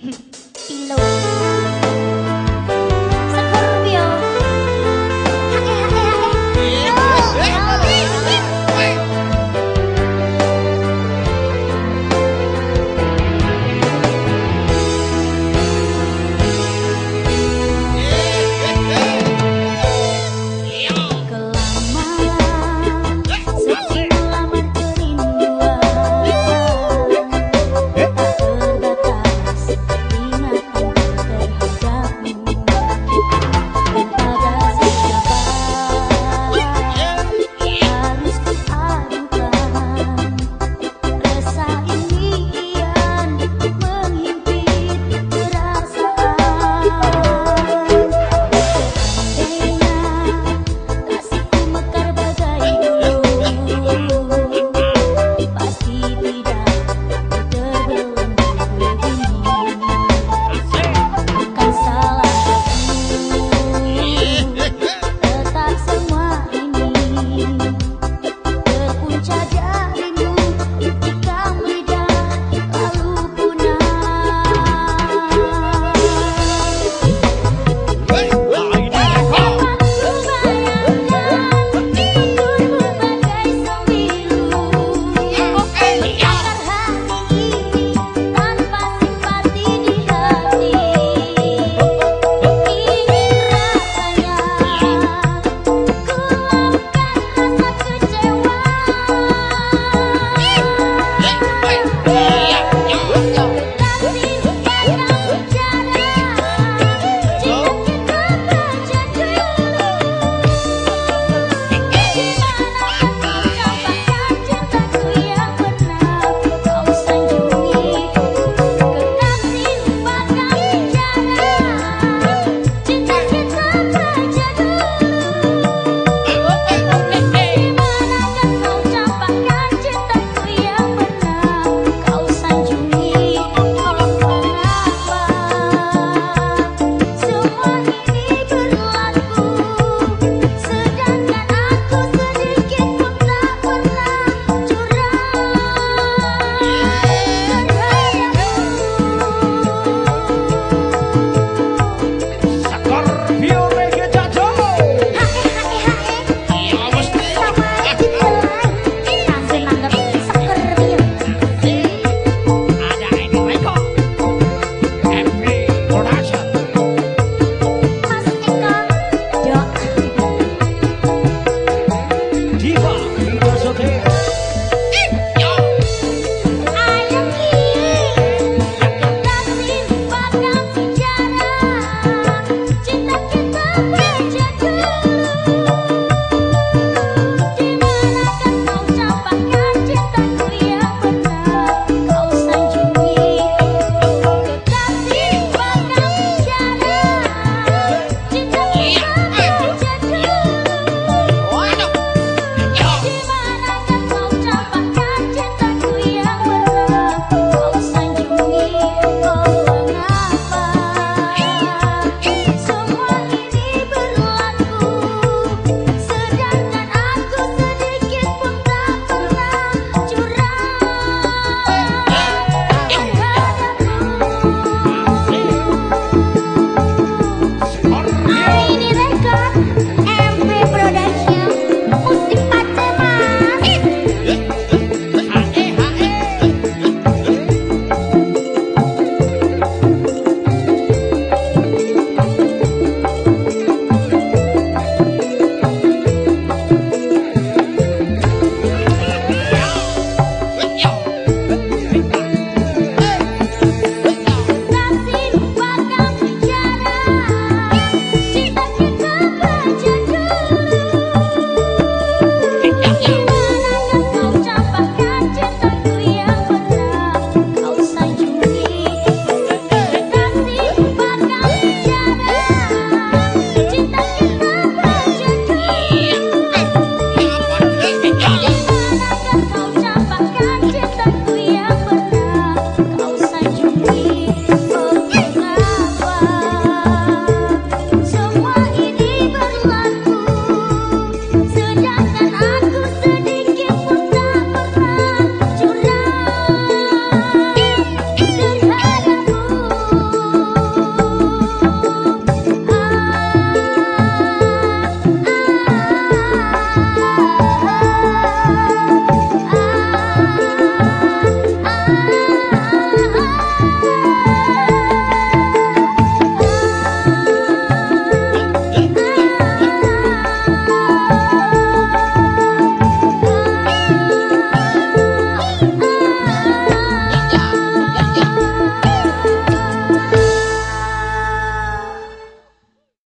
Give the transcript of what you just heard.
Mm-hmm.